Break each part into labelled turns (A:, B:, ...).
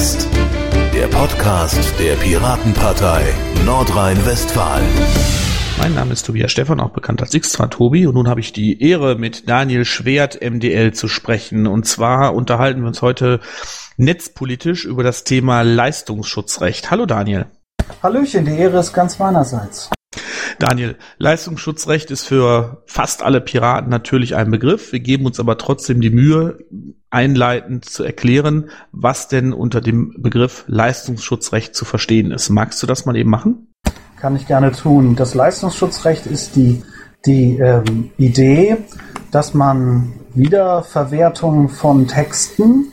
A: West, der Podcast der Piratenpartei Nordrhein-Westfalen.
B: Mein Name ist Tobias Stefan, auch bekannt als Xtra Tobi, und nun habe ich die Ehre, mit Daniel Schwert MDL zu sprechen. Und zwar unterhalten wir uns heute netzpolitisch über das Thema Leistungsschutzrecht. Hallo Daniel.
C: Hallöchen, die Ehre ist ganz meinerseits.
B: Daniel, Leistungsschutzrecht ist für fast alle Piraten natürlich ein Begriff. Wir geben uns aber trotzdem die Mühe, einleitend zu erklären, was denn unter dem Begriff Leistungsschutzrecht zu verstehen ist. Magst du das mal eben machen?
C: Kann ich gerne tun. Das Leistungsschutzrecht ist die, die ähm, Idee, dass man Wiederverwertung von Texten,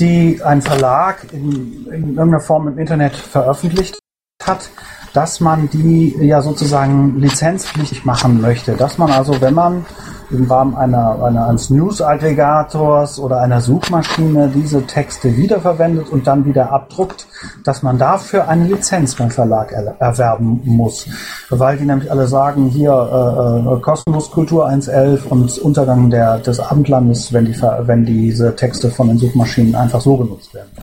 C: die ein Verlag in, in irgendeiner Form im Internet veröffentlicht hat, dass man die ja sozusagen lizenzpflichtig machen möchte. Dass man also, wenn man im Rahmen einer, einer, eines News-Aggregators oder einer Suchmaschine diese Texte wiederverwendet und dann wieder abdruckt, dass man dafür eine Lizenz beim Verlag er, erwerben muss. Weil die nämlich alle sagen, hier äh, äh, kostenlos Kultur 1.11 und Untergang der, des Abendlandes, wenn, die, wenn diese Texte von den Suchmaschinen einfach so genutzt werden.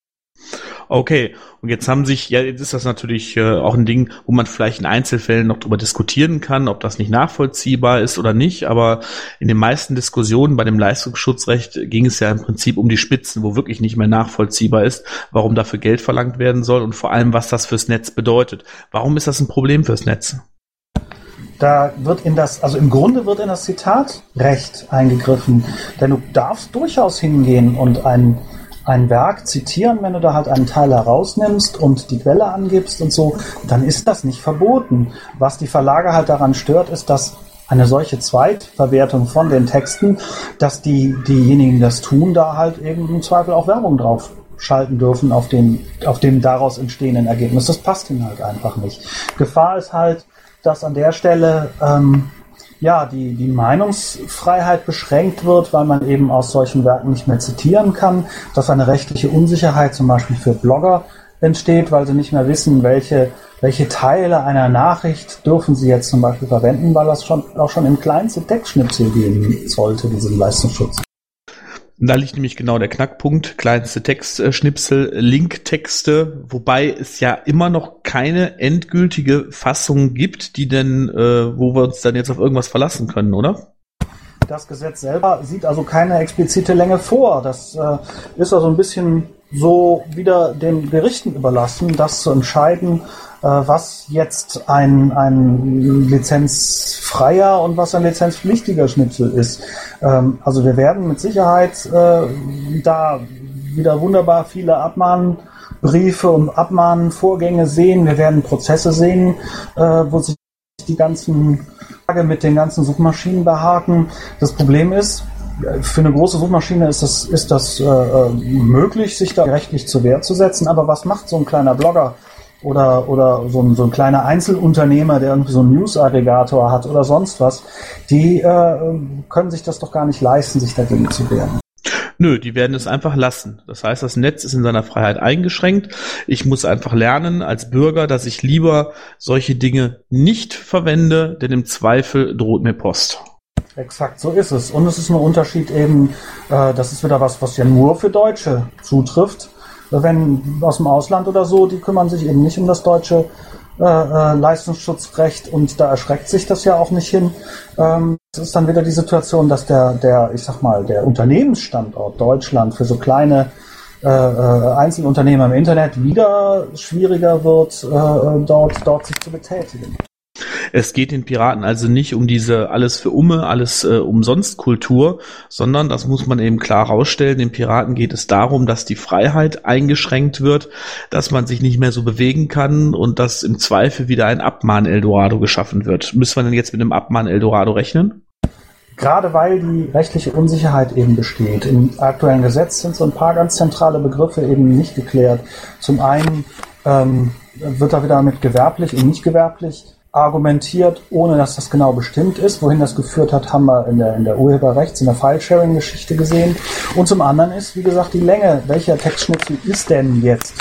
B: Okay, und jetzt haben sich, ja, jetzt ist das natürlich äh, auch ein Ding, wo man vielleicht in Einzelfällen noch drüber diskutieren kann, ob das nicht nachvollziehbar ist oder nicht, aber in den meisten Diskussionen bei dem Leistungsschutzrecht ging es ja im Prinzip um die Spitzen, wo wirklich nicht mehr nachvollziehbar ist, warum dafür Geld verlangt werden soll und vor allem, was das fürs Netz bedeutet. Warum ist das ein Problem fürs Netz?
C: Da wird in das, also im Grunde wird in das Zitatrecht eingegriffen, denn du darfst durchaus hingehen und ein ein Werk zitieren, wenn du da halt einen Teil herausnimmst und die Quelle angibst und so, dann ist das nicht verboten. Was die Verlage halt daran stört, ist, dass eine solche Zweitverwertung von den Texten, dass die, diejenigen, die das tun, da halt eben im Zweifel auch Werbung drauf schalten dürfen auf dem, auf dem daraus entstehenden Ergebnis. Das passt ihnen halt einfach nicht. Gefahr ist halt, dass an der Stelle ähm, ja, die, die Meinungsfreiheit beschränkt wird, weil man eben aus solchen Werken nicht mehr zitieren kann, dass eine rechtliche Unsicherheit zum Beispiel für Blogger entsteht, weil sie nicht mehr wissen, welche, welche Teile einer Nachricht dürfen sie jetzt zum Beispiel verwenden, weil das schon, auch schon im kleinsten Textschnipsel geben sollte, diesen Leistungsschutz.
B: Da liegt nämlich genau der Knackpunkt, kleinste Textschnipsel, Linktexte, wobei es ja immer noch keine endgültige Fassung gibt, die denn, äh, wo wir uns dann jetzt auf irgendwas verlassen können, oder?
C: Das Gesetz selber sieht also keine explizite Länge vor. Das äh, ist also ein bisschen so wieder den Gerichten überlassen, das zu entscheiden, äh, was jetzt ein, ein lizenzfreier und was ein lizenzpflichtiger Schnipsel ist. Ähm, also wir werden mit Sicherheit äh, da wieder wunderbar viele Abmahnbriefe und Abmahnvorgänge sehen. Wir werden Prozesse sehen, äh, wo sich die ganzen Frage mit den ganzen Suchmaschinen behaken. Das Problem ist, für eine große Suchmaschine ist das, ist das äh, möglich, sich da rechtlich zur Wehr zu setzen. Aber was macht so ein kleiner Blogger oder, oder so ein, so ein kleiner Einzelunternehmer, der irgendwie so einen News-Aggregator hat oder sonst was, die äh, können sich das doch gar nicht leisten, sich dagegen zu wehren.
B: Nö, die werden es einfach lassen. Das heißt, das Netz ist in seiner Freiheit eingeschränkt. Ich muss einfach lernen als Bürger, dass ich lieber solche Dinge nicht verwende, denn im Zweifel droht mir Post.
C: Exakt, so ist es. Und es ist ein Unterschied eben, äh, das ist wieder was, was ja nur für Deutsche zutrifft wenn aus dem Ausland oder so, die kümmern sich eben nicht um das deutsche äh, äh, Leistungsschutzrecht und da erschreckt sich das ja auch nicht hin. Ähm, es ist dann wieder die Situation, dass der, der, ich sag mal, der Unternehmensstandort Deutschland für so kleine äh, äh Einzelunternehmer im Internet wieder schwieriger wird, äh, dort, dort sich zu betätigen.
B: Es geht den Piraten also nicht um diese alles für Umme, alles äh, umsonst Kultur, sondern das muss man eben klar rausstellen. Den Piraten geht es darum, dass die Freiheit eingeschränkt wird, dass man sich nicht mehr so bewegen kann und dass im Zweifel wieder ein Abmahn-Eldorado geschaffen wird. Müssen wir denn jetzt mit einem Abmahn-Eldorado rechnen?
C: Gerade weil die rechtliche Unsicherheit eben besteht. Im aktuellen Gesetz sind so ein paar ganz zentrale Begriffe eben nicht geklärt. Zum einen ähm, wird da wieder mit gewerblich und nicht gewerblich argumentiert, ohne dass das genau bestimmt ist. Wohin das geführt hat, haben wir in der, in der Urheberrechts-, in der File-Sharing-Geschichte gesehen. Und zum anderen ist, wie gesagt, die Länge. Welcher Textschnipsel ist denn jetzt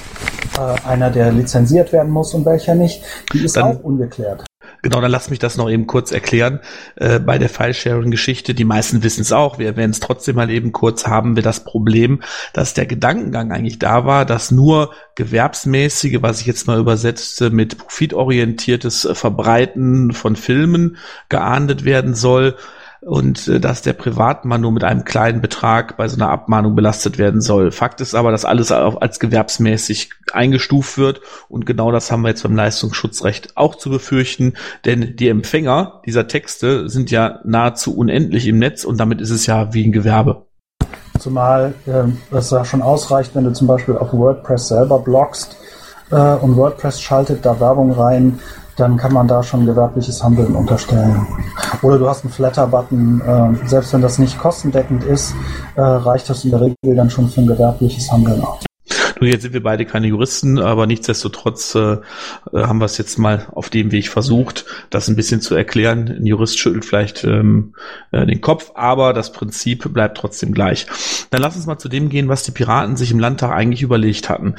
C: äh, einer, der lizenziert werden muss und welcher nicht? Die ist dann, auch ungeklärt.
B: Genau, dann lass mich das noch eben kurz erklären. Äh, bei der File-Sharing-Geschichte, die meisten wissen es auch, wir erwähnen es trotzdem mal eben kurz, haben wir das Problem, dass der Gedankengang eigentlich da war, dass nur gewerbsmäßige, was ich jetzt mal übersetzte, mit profitorientiertes Verbreiten von Filmen geahndet werden soll und äh, dass der Privatmann nur mit einem kleinen Betrag bei so einer Abmahnung belastet werden soll. Fakt ist aber, dass alles als gewerbsmäßig eingestuft wird und genau das haben wir jetzt beim Leistungsschutzrecht auch zu befürchten, denn die Empfänger dieser Texte sind ja nahezu unendlich im Netz und damit ist es ja wie ein Gewerbe.
C: Zumal äh, es ja schon ausreicht, wenn du zum Beispiel auf WordPress selber bloggst äh, und WordPress schaltet da Werbung rein, dann kann man da schon gewerbliches Handeln unterstellen. Oder du hast einen Flatter-Button, äh, selbst wenn das nicht kostendeckend ist, äh, reicht das in der Regel dann schon für ein gewerbliches Handeln aus.
B: Nun, jetzt sind wir beide keine Juristen, aber nichtsdestotrotz äh, haben wir es jetzt mal auf dem Weg versucht, das ein bisschen zu erklären. Ein Jurist schüttelt vielleicht ähm, äh, den Kopf, aber das Prinzip bleibt trotzdem gleich. Dann lass uns mal zu dem gehen, was die Piraten sich im Landtag eigentlich überlegt hatten.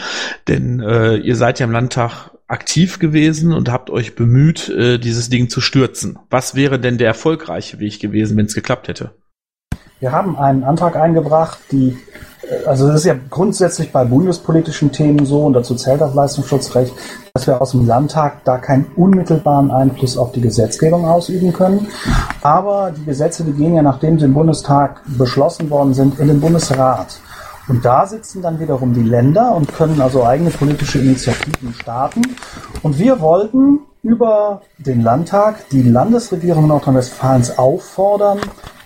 B: Denn äh, ihr seid ja im Landtag aktiv gewesen und habt euch bemüht, äh, dieses Ding zu stürzen. Was wäre denn der erfolgreiche Weg gewesen, wenn es geklappt hätte?
C: Wir haben einen Antrag eingebracht, die, äh, also das ist ja grundsätzlich bei bundespolitischen Themen so, und dazu zählt das Leistungsschutzrecht, dass wir aus dem Landtag da keinen unmittelbaren Einfluss auf die Gesetzgebung ausüben können. Aber die Gesetze, die gehen ja, nachdem sie im Bundestag beschlossen worden sind, in den Bundesrat. Und da sitzen dann wiederum die Länder und können also eigene politische Initiativen starten. Und wir wollten über den Landtag die Landesregierung Nordrhein-Westfalens auffordern,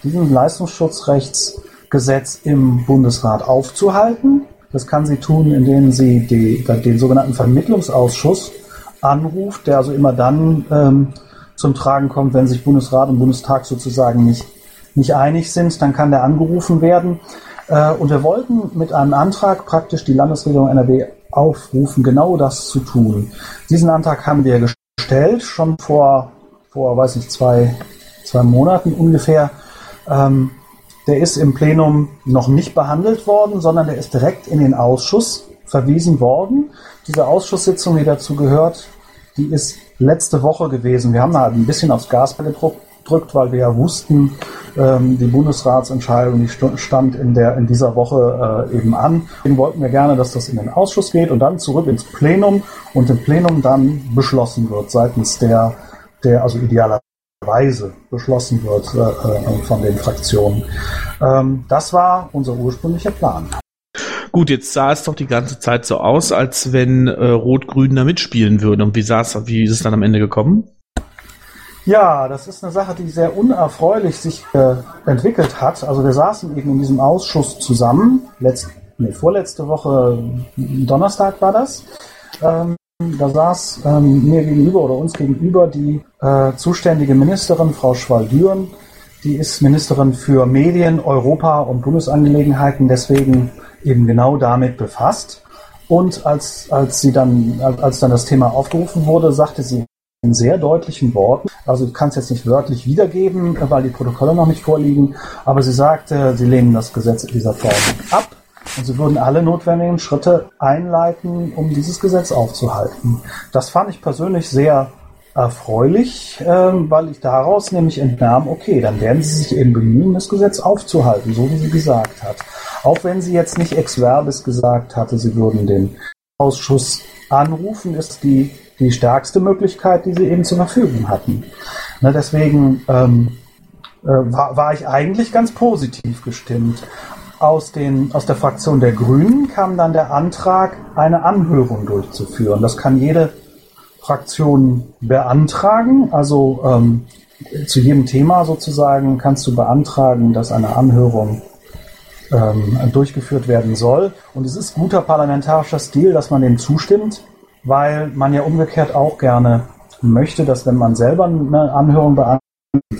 C: diesen Leistungsschutzrechtsgesetz im Bundesrat aufzuhalten. Das kann sie tun, indem sie die, den sogenannten Vermittlungsausschuss anruft, der also immer dann ähm, zum Tragen kommt, wenn sich Bundesrat und Bundestag sozusagen nicht, nicht einig sind. Dann kann der angerufen werden. Äh, und wir wollten mit einem Antrag praktisch die Landesregierung NRW aufrufen, genau das zu tun. Diesen Antrag haben wir gestellt, schon vor, vor weiß ich, zwei, zwei Monaten ungefähr. Ähm, der ist im Plenum noch nicht behandelt worden, sondern der ist direkt in den Ausschuss verwiesen worden. Diese Ausschusssitzung, die dazu gehört, die ist letzte Woche gewesen. Wir haben da ein bisschen aufs Gas gedruckt, drückt, weil wir ja wussten, ähm, die Bundesratsentscheidung die stand in, der, in dieser Woche äh, eben an. Deswegen wollten wir gerne, dass das in den Ausschuss geht und dann zurück ins Plenum und im Plenum dann beschlossen wird seitens der, der also idealerweise beschlossen wird äh, äh, von den Fraktionen. Ähm, das war unser ursprünglicher Plan.
B: Gut, jetzt sah es doch die ganze Zeit so aus, als wenn äh, Rot-Grün da mitspielen würde. Und wie wie ist es dann am Ende gekommen?
C: Ja, das ist eine Sache, die sehr unerfreulich sich äh, entwickelt hat. Also wir saßen eben in diesem Ausschuss zusammen, letzt, nee, vorletzte Woche, Donnerstag war das. Ähm, da saß ähm, mir gegenüber oder uns gegenüber die äh, zuständige Ministerin, Frau Schwaldüren. Die ist Ministerin für Medien, Europa und Bundesangelegenheiten, deswegen eben genau damit befasst. Und als, als sie dann, als dann das Thema aufgerufen wurde, sagte sie, in sehr deutlichen Worten. Also ich kann es jetzt nicht wörtlich wiedergeben, weil die Protokolle noch nicht vorliegen, aber sie sagte, sie lehnen das Gesetz in dieser Form ab und sie würden alle notwendigen Schritte einleiten, um dieses Gesetz aufzuhalten. Das fand ich persönlich sehr erfreulich, ähm, weil ich daraus nämlich entnahm, okay, dann werden sie sich eben bemühen, das Gesetz aufzuhalten, so wie sie gesagt hat. Auch wenn sie jetzt nicht ex verbis gesagt hatte, sie würden den Ausschuss anrufen, ist die die stärkste Möglichkeit, die sie eben zur Verfügung hatten. Ne, deswegen ähm, äh, war, war ich eigentlich ganz positiv gestimmt. Aus, den, aus der Fraktion der Grünen kam dann der Antrag, eine Anhörung durchzuführen. Das kann jede Fraktion beantragen. Also ähm, zu jedem Thema sozusagen kannst du beantragen, dass eine Anhörung ähm, durchgeführt werden soll. Und es ist guter parlamentarischer Stil, dass man dem zustimmt weil man ja umgekehrt auch gerne möchte, dass wenn man selber eine Anhörung beantwortet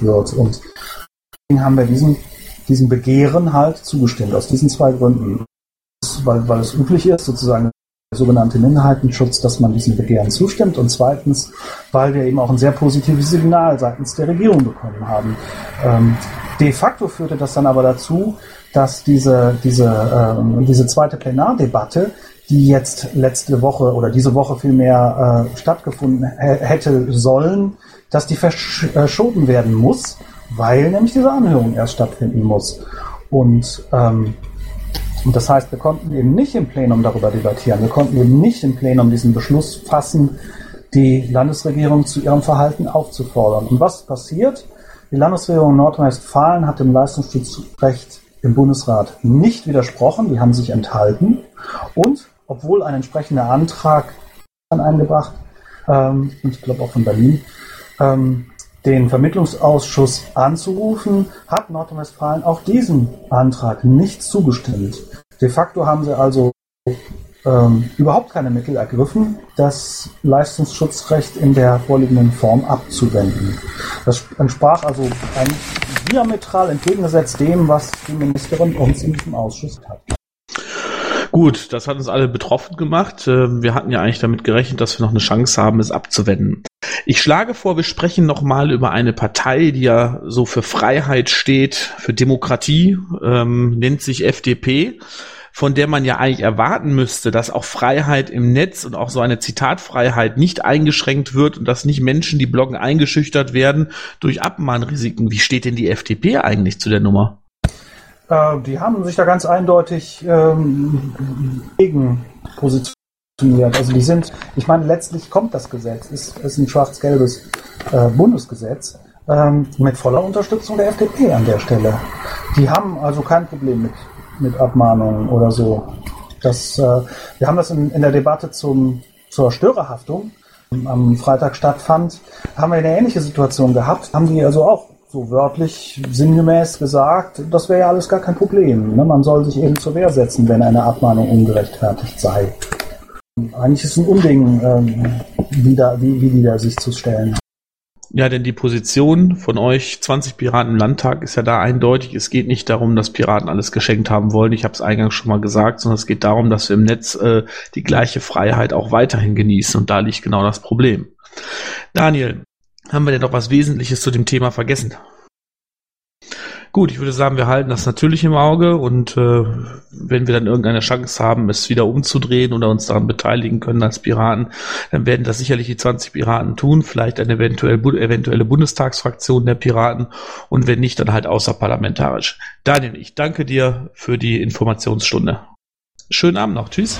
C: wird. Und deswegen haben wir diesem, diesem Begehren halt zugestimmt, aus diesen zwei Gründen. Weil, weil es üblich ist, sozusagen der sogenannte Minderheitenschutz, dass man diesen Begehren zustimmt und zweitens, weil wir eben auch ein sehr positives Signal seitens der Regierung bekommen haben. Ähm, de facto führte das dann aber dazu, dass diese, diese, äh, diese zweite Plenardebatte die jetzt letzte Woche oder diese Woche vielmehr äh, stattgefunden hätte sollen, dass die verschoben werden muss, weil nämlich diese Anhörung erst stattfinden muss. Und, ähm, und das heißt, wir konnten eben nicht im Plenum darüber debattieren. Wir konnten eben nicht im Plenum diesen Beschluss fassen, die Landesregierung zu ihrem Verhalten aufzufordern. Und was passiert? Die Landesregierung Nordrhein-Westfalen hat dem Leistungsschutzrecht im Bundesrat nicht widersprochen, die haben sich enthalten. Und obwohl ein entsprechender Antrag eingebracht, ähm, und ich glaube auch von Berlin, ähm, den Vermittlungsausschuss anzurufen, hat Nordrhein-Westfalen auch diesem Antrag nicht zugestimmt. De facto haben sie also ähm, überhaupt keine Mittel ergriffen, das Leistungsschutzrecht in der vorliegenden Form abzuwenden. Das entsprach also eigentlich diametral entgegengesetzt dem, was die Ministerin uns in diesem Ausschuss hat.
B: Gut, das hat uns alle betroffen gemacht. Ähm, wir hatten ja eigentlich damit gerechnet, dass wir noch eine Chance haben, es abzuwenden. Ich schlage vor, wir sprechen nochmal über eine Partei, die ja so für Freiheit steht, für Demokratie, ähm, nennt sich FDP von der man ja eigentlich erwarten müsste, dass auch Freiheit im Netz und auch so eine Zitatfreiheit nicht eingeschränkt wird und dass nicht Menschen, die bloggen, eingeschüchtert werden durch Abmahnrisiken. Wie steht denn die FDP eigentlich zu der Nummer?
C: Äh, die haben sich da ganz eindeutig ähm, gegen positioniert. Also die sind, ich meine, letztlich kommt das Gesetz, ist, ist ein schwarz-gelbes äh, Bundesgesetz ähm, mit voller Unterstützung der FDP an der Stelle. Die haben also kein Problem mit, mit Abmahnungen oder so. Das, äh, wir haben das in, in der Debatte zum, zur Störerhaftung am Freitag stattfand, haben wir eine ähnliche Situation gehabt. Haben die also auch so wörtlich sinngemäß gesagt, das wäre ja alles gar kein Problem. Ne? Man soll sich eben zur Wehr setzen, wenn eine Abmahnung ungerechtfertigt sei. Eigentlich ist es ein Unding, ähm, wie, da, wie, wie die da sich zu stellen.
B: Ja, denn die Position von euch 20 Piraten im Landtag ist ja da eindeutig. Es geht nicht darum, dass Piraten alles geschenkt haben wollen. Ich habe es eingangs schon mal gesagt, sondern es geht darum, dass wir im Netz äh, die gleiche Freiheit auch weiterhin genießen. Und da liegt genau das Problem. Daniel, haben wir denn noch was Wesentliches zu dem Thema vergessen? Gut, ich würde sagen, wir halten das natürlich im Auge und äh, wenn wir dann irgendeine Chance haben, es wieder umzudrehen oder uns daran beteiligen können als Piraten, dann werden das sicherlich die 20 Piraten tun, vielleicht eine eventuell, eventuelle Bundestagsfraktion der Piraten und wenn nicht, dann halt außerparlamentarisch. Daniel, ich danke dir für die Informationsstunde. Schönen Abend noch. Tschüss.